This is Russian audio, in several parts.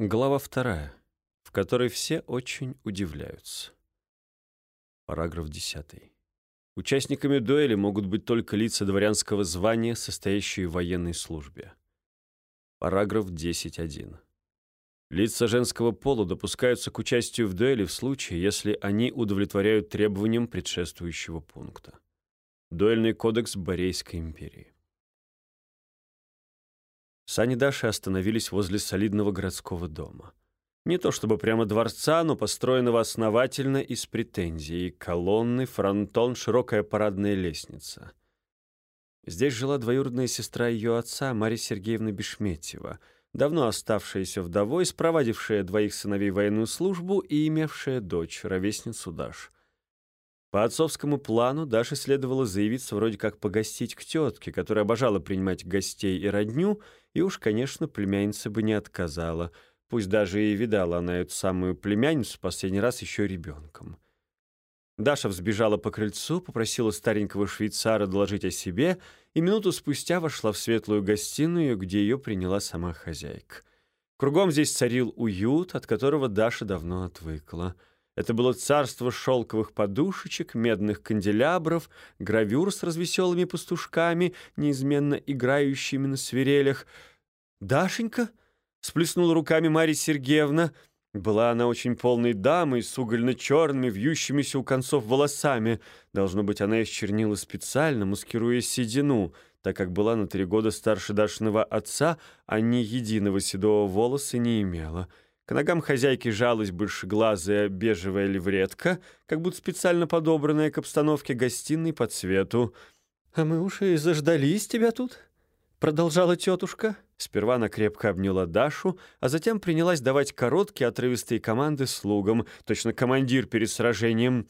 Глава вторая, в которой все очень удивляются. Параграф 10. Участниками дуэли могут быть только лица дворянского звания, состоящие в военной службе. Параграф 10.1. Лица женского пола допускаются к участию в дуэли в случае, если они удовлетворяют требованиям предшествующего пункта. Дуэльный кодекс Борейской империи. Сани Даши остановились возле солидного городского дома. Не то чтобы прямо дворца, но построенного основательно и с. Колонны, фронтон, широкая парадная лестница. Здесь жила двоюродная сестра ее отца, Мария Сергеевна Бешметьева, давно оставшаяся вдовой, спровадившая двоих сыновей военную службу и имевшая дочь, ровесницу Даш. По отцовскому плану Даше следовало заявиться вроде как погостить к тетке, которая обожала принимать гостей и родню, и уж, конечно, племянница бы не отказала, пусть даже и видала она эту самую племянницу последний раз еще ребенком. Даша взбежала по крыльцу, попросила старенького швейцара доложить о себе, и минуту спустя вошла в светлую гостиную, где ее приняла сама хозяйка. Кругом здесь царил уют, от которого Даша давно отвыкла — это было царство шелковых подушечек, медных канделябров, гравюр с развеселыми пастушками, неизменно играющими на свирелях. «Дашенька?» — сплеснула руками Марья Сергеевна. Была она очень полной дамой с угольно-черными, вьющимися у концов волосами. Должно быть, она их чернила специально, маскируя седину, так как была на три года старше Дашиного отца, а ни единого седого волоса не имела. К ногам хозяйки жалась большеглазая бежевая левретка, как будто специально подобранная к обстановке гостиной по цвету. «А мы уж и заждались тебя тут», — продолжала тетушка. Сперва она крепко обняла Дашу, а затем принялась давать короткие отрывистые команды слугам, точно командир перед сражением.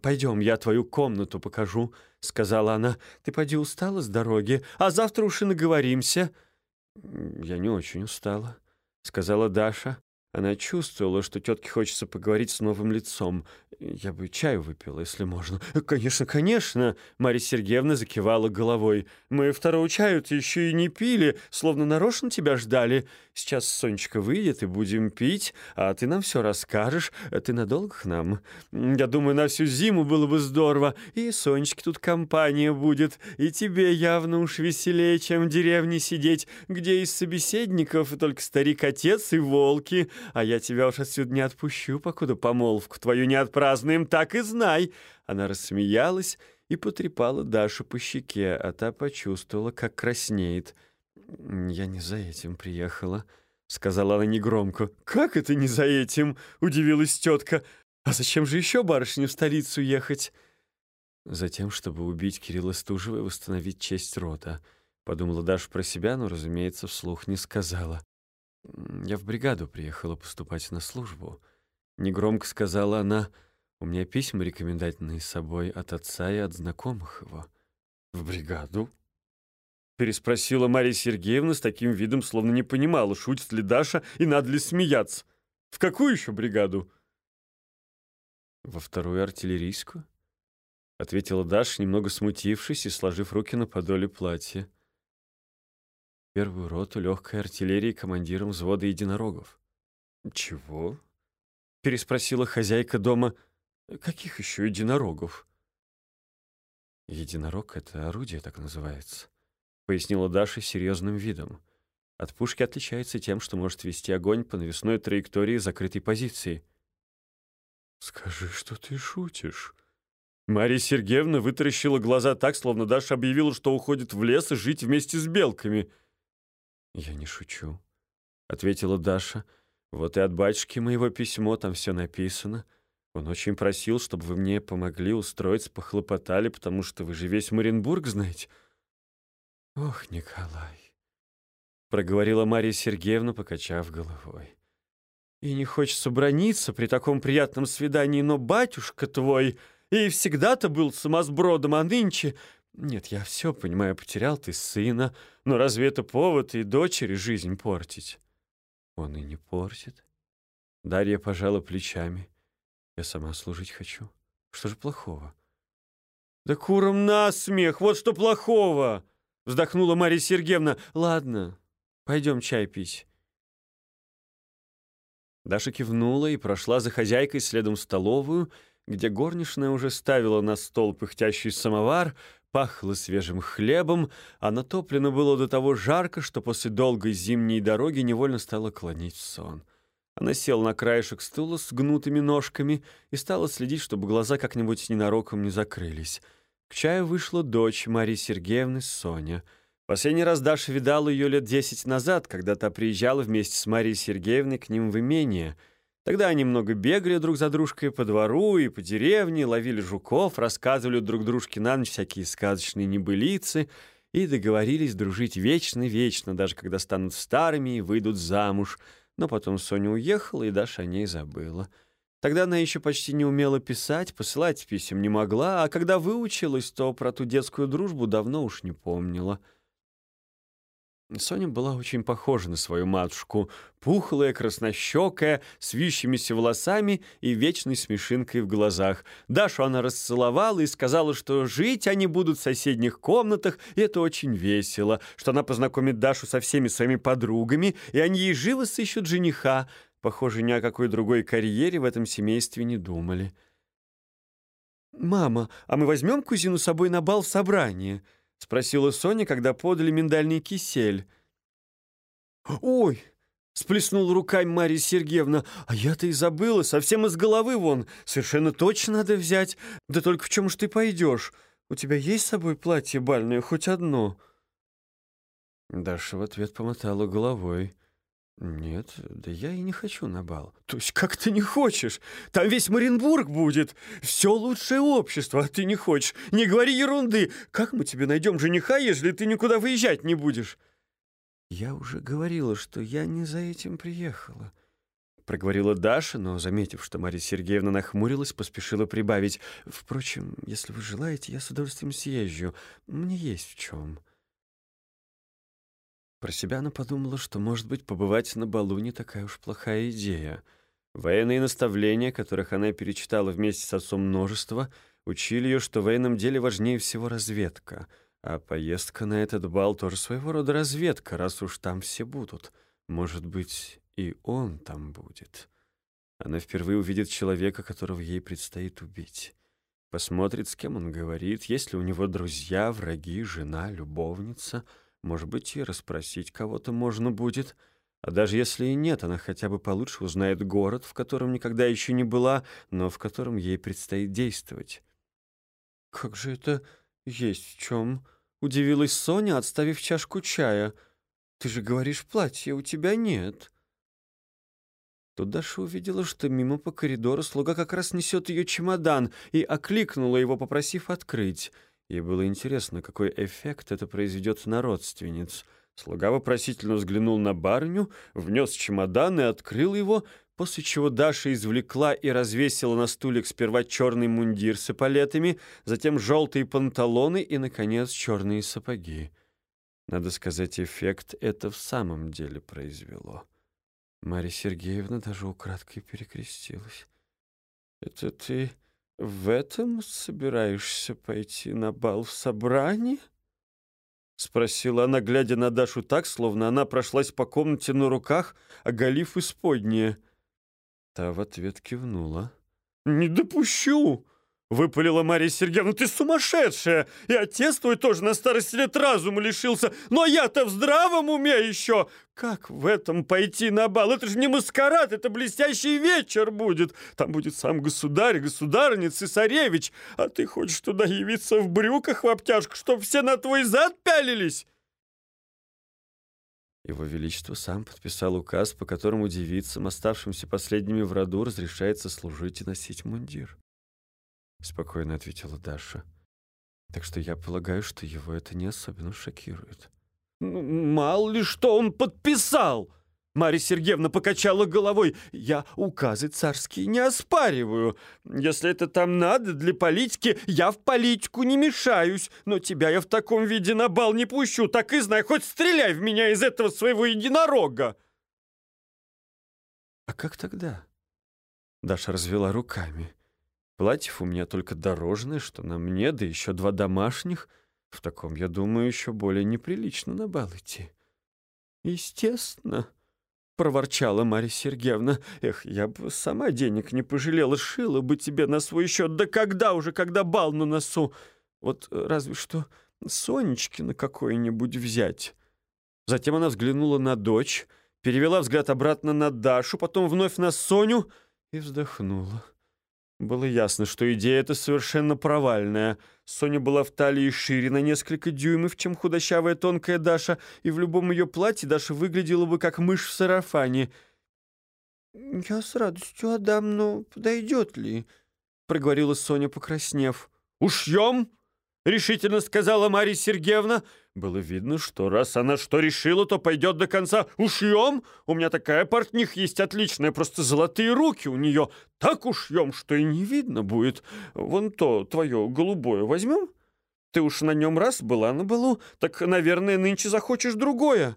«Пойдем, я твою комнату покажу», — сказала она. «Ты поди устала с дороги, а завтра уж и наговоримся». «Я не очень устала», — сказала Даша. Она чувствовала, что тетке хочется поговорить с новым лицом. Я бы чаю выпила, если можно. «Конечно, конечно!» Марья Сергеевна закивала головой. «Мы второго чаю еще и не пили, словно нарочно тебя ждали. Сейчас Сонечка выйдет, и будем пить, а ты нам все расскажешь. Ты надолго к нам? Я думаю, на всю зиму было бы здорово. И Сонечке тут компания будет, и тебе явно уж веселее, чем в деревне сидеть, где из собеседников только старик-отец и волки. А я тебя уж отсюда не отпущу, покуда помолвку твою не отпразднуем, так и знай». Она рассмеялась и потрепала Дашу по щеке, а та почувствовала, как краснеет. «Я не за этим приехала», — сказала она негромко. «Как это не за этим?» — удивилась тетка. «А зачем же еще барышне в столицу ехать?» «Затем, чтобы убить Кирилла Стужева и восстановить честь рода», — подумала Даша про себя, но, разумеется, вслух не сказала. «Я в бригаду приехала поступать на службу». Негромко сказала она, «У меня письма рекомендательные с собой от отца и от знакомых его». «В бригаду?» Переспросила Мария Сергеевна с таким видом, словно не понимала, шутит ли Даша и надо ли смеяться. «В какую еще бригаду?» «Во вторую артиллерийскую», — ответила Даша, немного смутившись и сложив руки на подоле платья первую роту легкой артиллерии командиром взвода единорогов. «Чего?» — переспросила хозяйка дома. «Каких еще единорогов?» «Единорог — это орудие, так называется», — пояснила Даша серьезным видом. «От пушки отличается тем, что может вести огонь по навесной траектории закрытой позиции». «Скажи, что ты шутишь?» Мария Сергеевна вытаращила глаза так, словно Даша объявила, что уходит в лес и жить вместе с белками — «Я не шучу», — ответила Даша. «Вот и от батюшки моего письмо, там все написано. Он очень просил, чтобы вы мне помогли устроиться, похлопотали, потому что вы же весь Маринбург знаете». «Ох, Николай», — проговорила Мария Сергеевна, покачав головой. «И не хочется брониться при таком приятном свидании, но батюшка твой и всегда-то был самосбродом, а нынче нет, я все понимаю, потерял ты сына, но разве это повод и дочери жизнь портить? Он и не портит. Дарья пожала плечами. Я сама служить хочу. Что же плохого? Да куром насмех, вот что плохого! Вздохнула Мария Сергеевна. Ладно, пойдем чай пить. Даша кивнула и прошла за хозяйкой следом в столовую, где горничная уже ставила на стол пыхтящий самовар, пахло свежим хлебом, а натоплено было до того жарко, что после долгой зимней дороги невольно стало клонить в сон. Она села на краешек стула с гнутыми ножками и стала следить, чтобы глаза как-нибудь ненароком не закрылись. К чаю вышла дочь Марии Сергеевны Соня. Последний раз Даша видала ее лет десять назад, когда та приезжала вместе с Марией Сергеевной к ним в имение. Тогда они много бегали друг за дружкой по двору и по деревне, ловили жуков, рассказывали друг дружке на ночь всякие сказочные небылицы и договорились дружить вечно-вечно, даже когда станут старыми и выйдут замуж — но потом Соня уехала, и Даша о ней забыла. Тогда она еще почти не умела писать, посылать писем не могла, а когда выучилась, то про ту детскую дружбу давно уж не помнила — Соня была очень похожа на свою матушку, пухлая, краснощекая, с вьющимися волосами и вечной смешинкой в глазах. Дашу она расцеловала и сказала, что жить они будут в соседних комнатах, и это очень весело, что она познакомит Дашу со всеми своими подругами, и они ей живо сыщут жениха. Похоже, ни о какой другой карьере в этом семействе не думали. «Мама, а мы возьмем кузину с собой на бал в собрание?» — спросила Соня, когда подали миндальный кисель. «Ой!» — сплеснула руками Марья Сергеевна. «А я-то и забыла, совсем из головы вон. Совершенно точно надо взять. Да только в чем ж ты пойдешь? У тебя есть с собой платье бальное, хоть одно?» Даша в ответ помотала головой. «Нет, да я и не хочу на бал». «То есть как ты не хочешь? Там весь Маринбург будет. Все лучшее общество, а ты не хочешь. Не говори ерунды. Как мы тебе найдем жениха, если ты никуда выезжать не будешь?» «Я уже говорила, что я не за этим приехала», — проговорила Даша, но, заметив, что Мария Сергеевна нахмурилась, поспешила прибавить. «Впрочем, если вы желаете, я с удовольствием съезжу. Мне есть в чем». Про себя она подумала, что, может быть, побывать на балу не такая уж плохая идея. Военные наставления, которых она перечитала вместе с отцом множество, учили ее, что в военном деле важнее всего разведка, а поездка на этот бал тоже своего рода разведка, раз уж там все будут. Может быть, и он там будет. Она впервые увидит человека, которого ей предстоит убить. Посмотрит, с кем он говорит, есть ли у него друзья, враги, жена, любовница — может быть, и расспросить кого-то можно будет. А даже если и нет, она хотя бы получше узнает город, в котором никогда еще не была, но в котором ей предстоит действовать. «Как же это есть в чем?» — удивилась Соня, отставив чашку чая. «Ты же говоришь, платья у тебя нет». Тут Даша увидела, что мимо по коридору слуга как раз несет ее чемодан, и окликнула его, попросив открыть — Ей было интересно, какой эффект это произведет на родственниц. Слуга вопросительно взглянул на барыню, внес чемодан и открыл его, после чего Даша извлекла и развесила на стулик сперва черный мундир с эполетами, затем желтые панталоны и, наконец, черные сапоги. Надо сказать, эффект это в самом деле произвело. Марья Сергеевна даже украдкой перекрестилась. «Это ты...» «В этом собираешься пойти на бал в собрании?» Спросила она, глядя на Дашу так, словно она прошлась по комнате на руках, оголив исподнее. Та в ответ кивнула. «Не допущу!» Выпалила Мария Сергеевна, ты сумасшедшая! И отец твой тоже на старости лет разума лишился. Но я-то в здравом уме еще! Как в этом пойти на бал? Это же не маскарад, это блестящий вечер будет. Там будет сам государь, государыня, цесаревич. А ты хочешь туда явиться в брюках в обтяжку, чтоб все на твой зад пялились?» Его Величество сам подписал указ, по которому девицам, оставшимся последними в роду, разрешается служить и носить мундир. — спокойно ответила Даша. «Так что я полагаю, что его это не особенно шокирует». «Ну, «Мало ли что он подписал!» Марья Сергеевна покачала головой. «Я указы царские не оспариваю. Если это там надо для политики, я в политику не мешаюсь. Но тебя я в таком виде на бал не пущу. Так и знай, хоть стреляй в меня из этого своего единорога!» «А как тогда?» Даша развела руками. Платьев у меня только дорожное, что на мне, да еще два домашних. В таком, я думаю, еще более неприлично на бал идти. Естественно. проворчала Марья Сергеевна. «Эх, я бы сама денег не пожалела, шила бы тебе на свой счет. Да когда уже, когда бал на носу? Вот разве что Сонечки на какое-нибудь взять». Затем она взглянула на дочь, перевела взгляд обратно на Дашу, потом вновь на Соню и вздохнула. Было ясно, что идея эта совершенно провальная. Соня была в талии шире на несколько дюймов, чем худощавая тонкая Даша, и в любом ее платье Даша выглядела бы как мышь в сарафане. «Я с радостью отдам, но подойдет ли?» — проговорила Соня, покраснев. «Ушьем?» — решительно сказала Марья Сергеевна. Было видно, что раз она что решила, то пойдет до конца. Ушьем? У меня такая портних есть отличная, просто золотые руки у нее. Так ушьем, что и не видно будет. Вон то твое голубое возьмем? Ты уж на нем раз была на балу, так, наверное, нынче захочешь другое.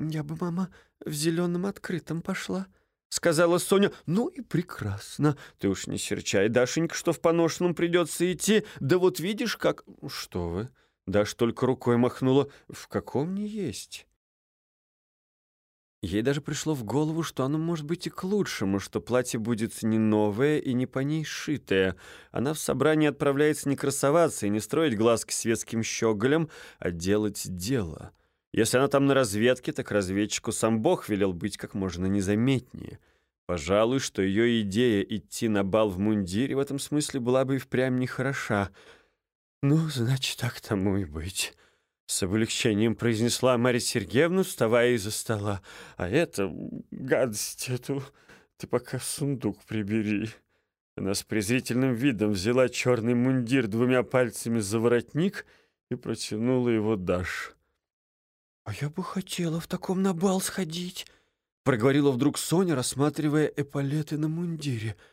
Я бы, мама, в зеленом открытом пошла, — сказала Соня. «Ну и прекрасно. Ты уж не серчай, Дашенька, что в поношенном придется идти. Да вот видишь, как...» «Что вы?» Даш только рукой махнула. «В каком не есть?» Ей даже пришло в голову, что оно может быть и к лучшему, что платье будет не новое и не по ней сшитое. Она в собрании отправляется не красоваться и не строить глазки светским щеголем, а делать дело. Если она там на разведке, так разведчику сам Бог велел быть как можно незаметнее. Пожалуй, что ее идея идти на бал в мундире в этом смысле была бы и впрямь нехороша — «Ну, значит, так тому и быть», — с облегчением произнесла Марья Сергеевна, вставая из-за стола. «А это, гадость эту, ты пока сундук прибери». Она с презрительным видом взяла черный мундир двумя пальцами за воротник и протянула его Даш. «А я бы хотела в таком на бал сходить», — проговорила вдруг Соня, рассматривая эполеты на мундире —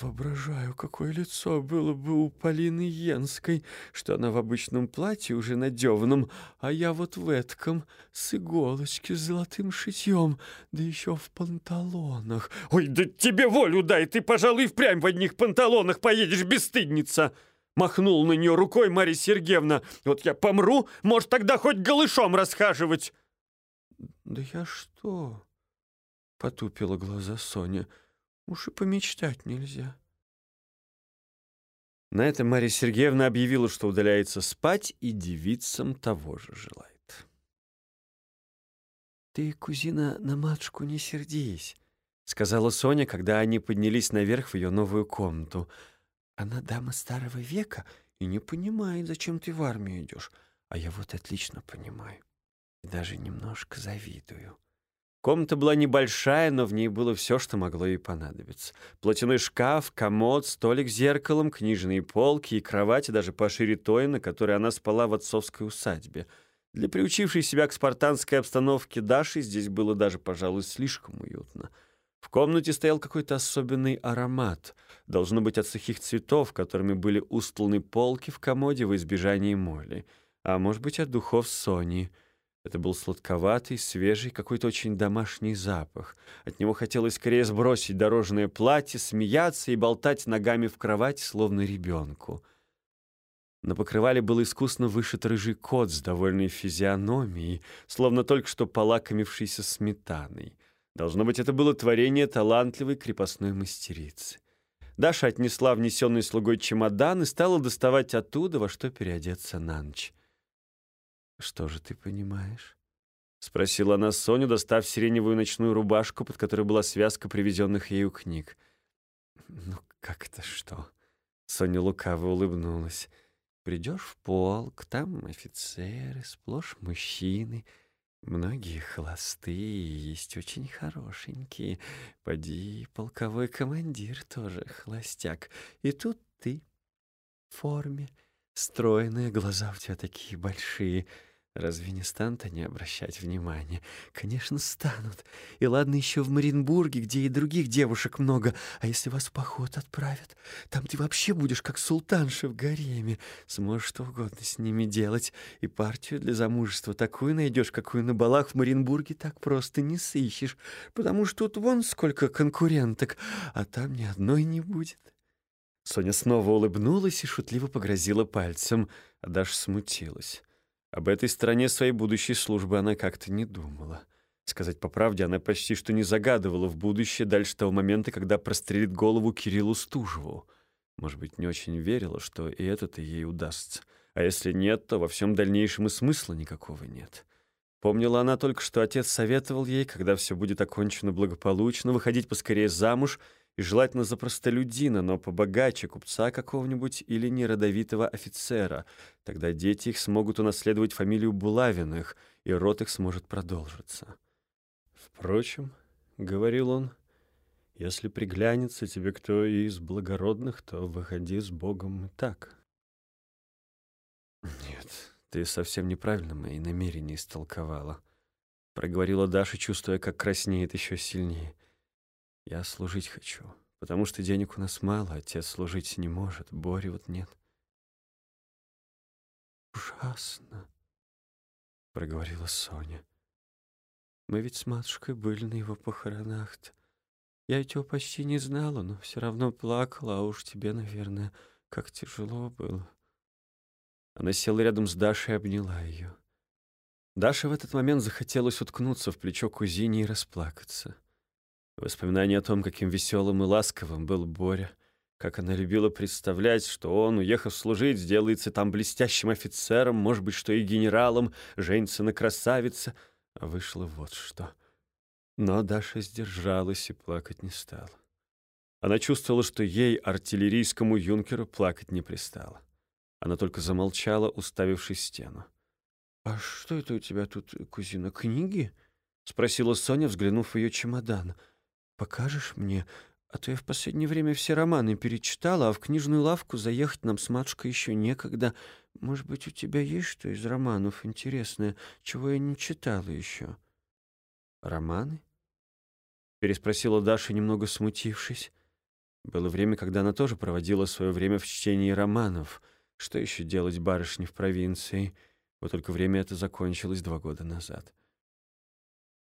Воображаю, какое лицо было бы у Полины Йенской, что она в обычном платье уже надеванном, а я вот в этком, с иголочки с золотым шитьем, да еще в панталонах. Ой, да тебе волю дай, ты, пожалуй, впрямь в одних панталонах поедешь, бесстыдница!» Махнул на нее рукой Марья Сергеевна. «Вот я помру, может, тогда хоть голышом расхаживать!» «Да я что?» — потупила глаза Соня — Уж и помечтать нельзя. На это Марья Сергеевна объявила, что удаляется спать, и девицам того же желает. «Ты, кузина, на матушку не сердись», — сказала Соня, когда они поднялись наверх в ее новую комнату. «Она дама старого века и не понимает, зачем ты в армию идешь. А я вот отлично понимаю. И даже немножко завидую». Комната была небольшая, но в ней было все, что могло ей понадобиться. Платяной шкаф, комод, столик с зеркалом, книжные полки и кровать, даже пошире той, на которой она спала в отцовской усадьбе. Для приучившей себя к спартанской обстановке Даши здесь было даже, пожалуй, слишком уютно. В комнате стоял какой-то особенный аромат. Должно быть от сухих цветов, которыми были устланы полки в комоде во избежание моли. А может быть, от духов Сони — это был сладковатый, свежий, какой-то очень домашний запах. От него хотелось скорее сбросить дорожное платье, смеяться и болтать ногами в кровати, словно ребенку. На покрывале был искусно вышит рыжий кот с довольной физиономией, словно только что полакомившийся сметаной. Должно быть, это было творение талантливой крепостной мастерицы. Даша отнесла внесенный слугой чемодан и стала доставать оттуда, во что переодеться на ночь. «Что же ты понимаешь?» — спросила она Соню, достав сиреневую ночную рубашку, под которой была связка привезенных ею книг. «Ну, как это что?» Соня лукаво улыбнулась. «Придешь в полк, там офицеры, сплошь мужчины». Многие холостые, есть очень хорошенькие. Поди, полковой командир тоже холостяк. И тут ты в форме, стройные, глаза у тебя такие большие — Разве не станут они обращать внимание? Конечно, станут. И ладно еще в Маринбурге, где и других девушек много. А если вас в поход отправят? Там ты вообще будешь как султанша в гареме. Сможешь что угодно с ними делать. И партию для замужества такую найдешь, какую на балах в Маринбурге так просто не сыщешь. Потому что тут вон сколько конкуренток, а там ни одной не будет. Соня снова улыбнулась и шутливо погрозила пальцем, а Даша смутилась. Об этой стороне своей будущей службы она как-то не думала. Сказать по правде, она почти что не загадывала в будущее дальше того момента, когда прострелит голову Кириллу Стужеву. Может быть, не очень верила, что и это-то ей удастся. А если нет, то во всем дальнейшем и смысла никакого нет. Помнила она только, что отец советовал ей, когда все будет окончено благополучно, выходить поскорее замуж и желательно за простолюдина, но побогаче купца какого-нибудь или неродовитого офицера. Тогда дети их смогут унаследовать фамилию Булавиных, и род их сможет продолжиться. «Впрочем, — говорил он, — если приглянется тебе кто из благородных, то выходи с Богом так». «Нет, ты совсем неправильно мои намерения истолковала», — проговорила Даша, чувствуя, как краснеет еще сильнее. «Я служить хочу, потому что денег у нас мало, отец служить не может, Бори вот нет». «Ужасно», — проговорила Соня. Мы ведь с матушкой были на его похоронах-то. Я ведь его почти не знала, но все равно плакала, а уж тебе, наверное, как тяжело было. Она села рядом с Дашей и обняла ее. Даша в этот момент захотелось уткнуться в плечо кузине и расплакаться. Воспоминание о том, каким веселым и ласковым был Боря, как она любила представлять, что он, уехав служить, сделается там блестящим офицером, может быть, что и генералом, женится на красавице — а вышло вот что. Но Даша сдержалась и плакать не стала. Она чувствовала, что ей, артиллерийскому юнкеру, плакать не пристало. Она только замолчала, уставившись в стену. «А что это у тебя тут, кузина, книги?» — спросила Соня, взглянув в ее чемодан. «Покажешь мне? А то я в последнее время все романы перечитала, а в книжную лавку заехать нам с матушкой еще некогда. Может быть, у тебя есть что из романов интересное, чего я не читала еще?» «Романы?» — переспросила Даша, немного смутившись. Было время, когда она тоже проводила свое время в чтении романов. Что еще делать барышне в провинции? Вот только время это закончилось два года назад.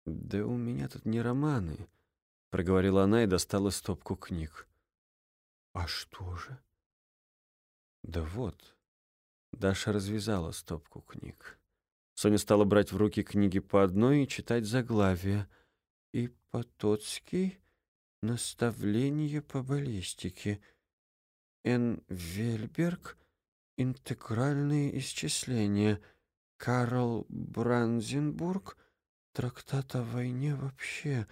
«Да у меня тут не романы», — проговорила она и достала стопку книг. «А что же?» «Да вот». Даша развязала стопку книг. Соня стала брать в руки книги по одной и читать заглавие. «И Потоцкий. Наставление по баллистике. Н. Вельберг. Интегральные исчисления. Карл Бранзенбург. Трактат о войне вообще».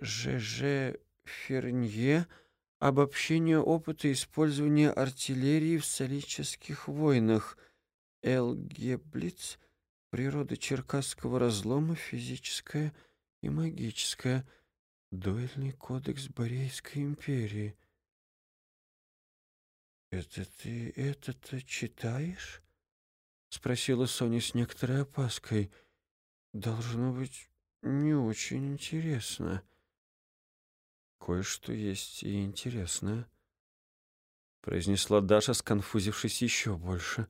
Ж.Ж. Фернье «Обобщение опыта использования артиллерии в солических войнах». Л. Геблиц «Природа Черкасского разлома, физическая и магическая». Дуэльный кодекс Борейской империи. «Это ты это-то читаешь?» — спросила Соня с некоторой опаской. «Должно быть не очень интересно» кое-что есть и интересное», — произнесла Даша, сконфузившись еще больше.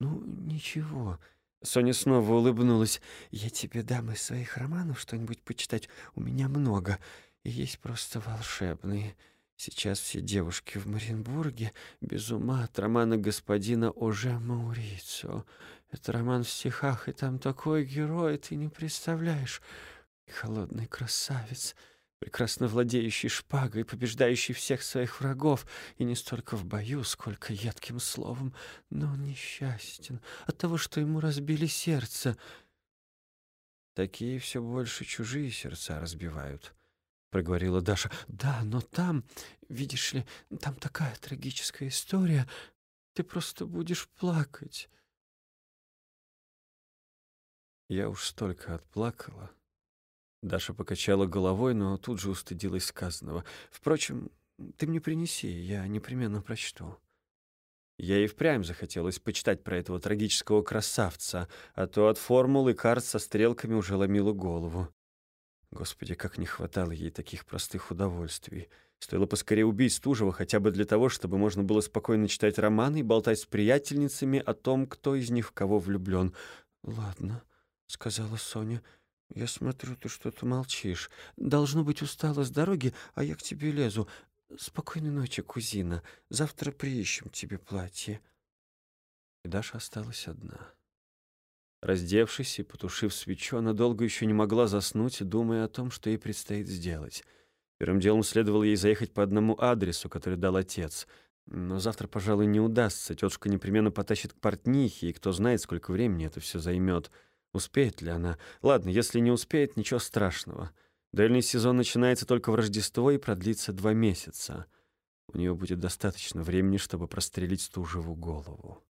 «Ну, ничего». Соня снова улыбнулась. «Я тебе дам из своих романов что-нибудь почитать. У меня много. И есть просто волшебные. Сейчас все девушки в Маринбурге без ума от романа господина Оже Маурицио. Это роман в стихах, и там такой герой, ты не представляешь. Холодный красавец» прекрасно владеющий шпагой, побеждающий всех своих врагов, и не столько в бою, сколько едким словом, но он несчастен от того, что ему разбили сердце. Такие все больше чужие сердца разбивают, — проговорила Даша. Да, но там, видишь ли, там такая трагическая история, ты просто будешь плакать. Я уж столько отплакала, Даша покачала головой, но тут же устыдилась сказанного. «Впрочем, ты мне принеси, я непременно прочту». Я и впрямь захотелось почитать про этого трагического красавца, а то от формулы карт со стрелками уже ломило голову. Господи, как не хватало ей таких простых удовольствий. Стоило поскорее убить Стужева хотя бы для того, чтобы можно было спокойно читать романы и болтать с приятельницами о том, кто из них в кого влюблен. «Ладно», — сказала Соня, — «Я смотрю, ты что-то молчишь. Должно быть, устала с дороги, а я к тебе лезу. Спокойной ночи, кузина. Завтра приищем тебе платье». И Даша осталась одна. Раздевшись и потушив свечу, она долго еще не могла заснуть, думая о том, что ей предстоит сделать. Первым делом следовало ей заехать по одному адресу, который дал отец. Но завтра, пожалуй, не удастся. Тетушка непременно потащит к портнихе, и кто знает, сколько времени это все займет. Успеет ли она? Ладно, если не успеет, ничего страшного. Дуэльный сезон начинается только в Рождество и продлится два месяца. У нее будет достаточно времени, чтобы прострелить Стужеву голову.